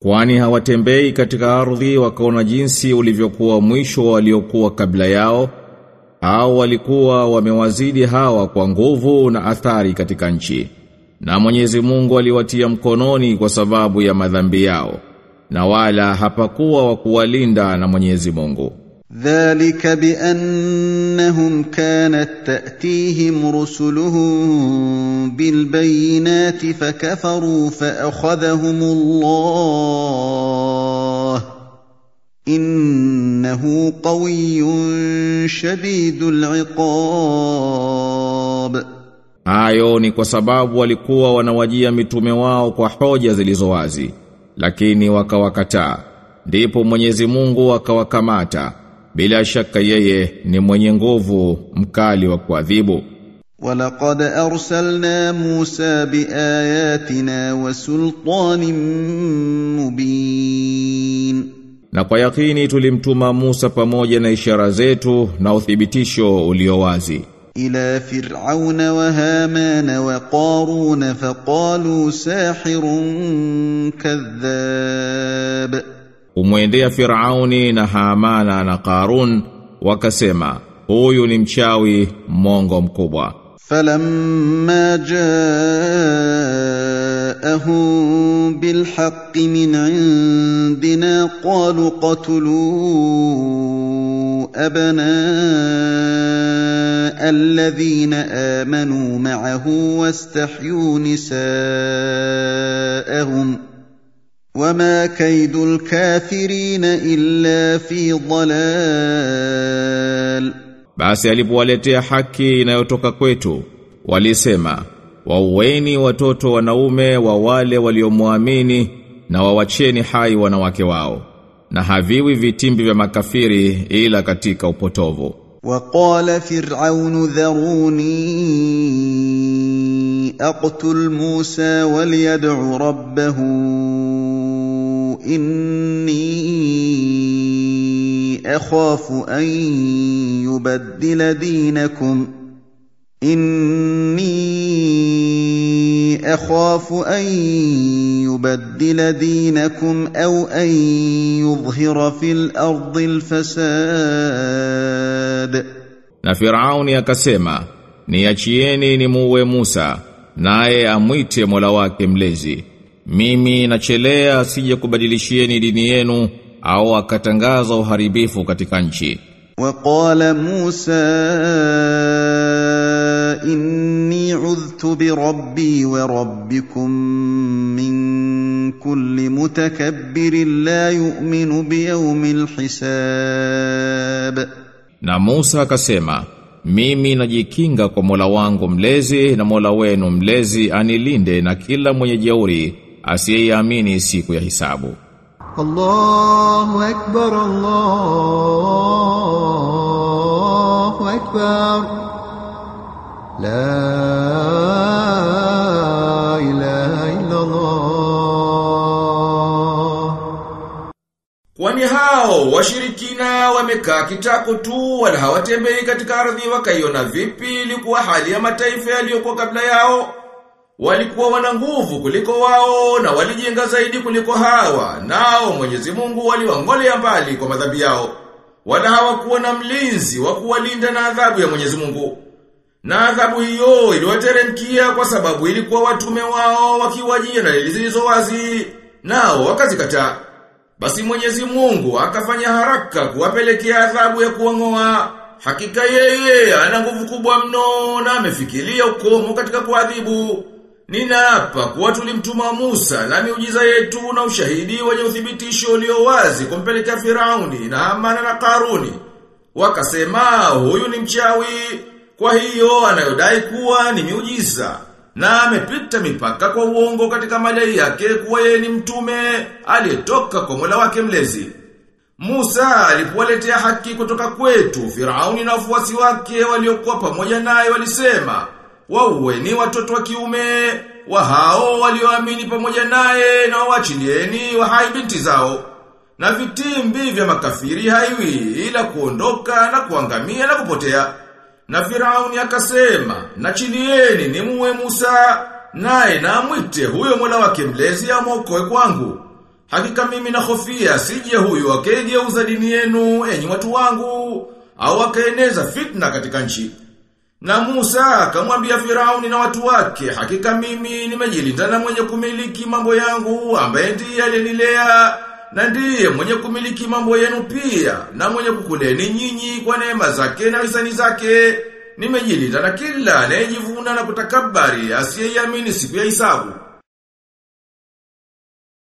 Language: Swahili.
Kwani hawatembei katika ardhi wakaona jinsi ulivyokuwa mwisho wa waliokuwa kabla yao au walikuwa wamewazidi hawa kwa nguvu na athari katika nchi. Na Mwenyezi Mungu aliwatia mkononi kwa sababu ya madhambi yao na wala hapakuwa wa kuwalinda na Mwenyezi Mungu ذلك بأنهم كانت تأتيهم رسلهم بالبينات فكفروا فأخذهم الله إنه قوي شديد العقاب Hayo ni kwa sababu walikuwa wanawajia mitume wao kwa hoja zilizo wazi lakini wakawakataa ndipo Mwenyezi Mungu akawakamata bila shaka yeye ni mwenye nguvu mkali wa kuadhibu ولقد أرسلنا موسى بآياتنا وسلطان مبين na kwa yakini tulimtuma Musa pamoja na ishara zetu na uthibitisho ulio wazi إلى فرعون وهامان وقارون فقالوا ساحر كذاب umwendea Firauni na Hamana na Karun wakasema huyu ni mchawi mongo mkubwa فلما جاءهم بالحق من عندنا قالوا قتلوا أبناء الذين آمنوا معه واستحيوا نساءهم وما كيد الكافرين إلا في ضلال Basi alipowaletea haki inayotoka kwetu, walisema, waueni watoto wanaume wa wale waliomwamini na wawacheni hai wanawake wao. Na haviwi vitimbi vya makafiri ila katika upotovu. وقال فرعون ذروني اقتل موسى وليدع ربه اني اخاف ان يبدل دينكم اني اخاف ان يبدل دينكم أو ان يظهر في الأرض الفساد Na Firauni akasema, niachieni nimuue Musa, naye amwite Mola wake mlezi. mimi nachelea sije kubadilishieni dini yenu au akatangaza uharibifu katika nchi. Waqala Musa inni udhtu bi rabbi wa rabbikum min kulli mutakabbirin la yu'minu bi yawmil hisab. Na Musa akasema mimi najikinga kwa Mola wangu mlezi na Mola wenu mlezi anilinde na kila mwenye jeuri asiyeamini siku ya hisabu. Allahu akbar Allahu akbar. La ilaha illa Allah Kwani hao washirikina wamekaa kitako tu wala hawatembei katika ardhi wakaiona vipi ilikuwa hali ya mataifa yaliyokuwa kabla yao? Walikuwa wana nguvu kuliko wao na walijenga zaidi kuliko hawa nao Mwenyezi Mungu waliwangolea mbali kwa madhambi yao wala hawakuwa na mlinzi wa kuwalinda na adhabu ya Mwenyezi Mungu na adhabu hiyo iliwateremkia kwa sababu ilikuwa watume wao wakiwajia na zilizo wazi nao wakazikataa basi Mwenyezi Mungu akafanya haraka kuwapelekea adhabu ya kuongoa. Hakika yeye ana nguvu kubwa mno na amefikiria ukomo katika kuadhibu. Ninaapa kuwa tulimtuma Musa na miujiza yetu na ushahidi wenye uthibitisho ulio wazi kumpeleka Firauni na Hamana na Karuni. Wakasema huyu ni mchawi, kwa hiyo anayodai kuwa ni miujiza. na amepita mipaka kwa uongo katika madai yake kuwa yeye ni mtume aliyetoka kwa Mola wake mlezi. Musa alipowaletea haki kutoka kwetu, Firauni na wafuasi wake waliokuwa pamoja naye walisema, waueni watoto wa kiume wa hao walioamini pamoja naye na wawachilieni wahai binti zao. Na vitimbi vya makafiri haiwi ila kuondoka na kuangamia na kupotea. Na Firauni akasema, na nachilieni ni muwe Musa, naye na mwite huyo mola wake mlezi amwokoe kwangu. Hakika mimi na hofia sije huyo akaigeuza dini yenu enyi watu wangu au akaeneza fitna katika nchi. Na Musa akamwambia Firauni na watu wake, hakika mimi nimejilinda na mwenye kumiliki mambo yangu ambaye ndiye alinilea na ndiye mwenye kumiliki mambo yenu pia na mwenye kukuleni nyinyi kwa neema zake na hisani zake. Nimejilinda na kila anayejivuna na kutakabari asiyeamini siku ya hisabu.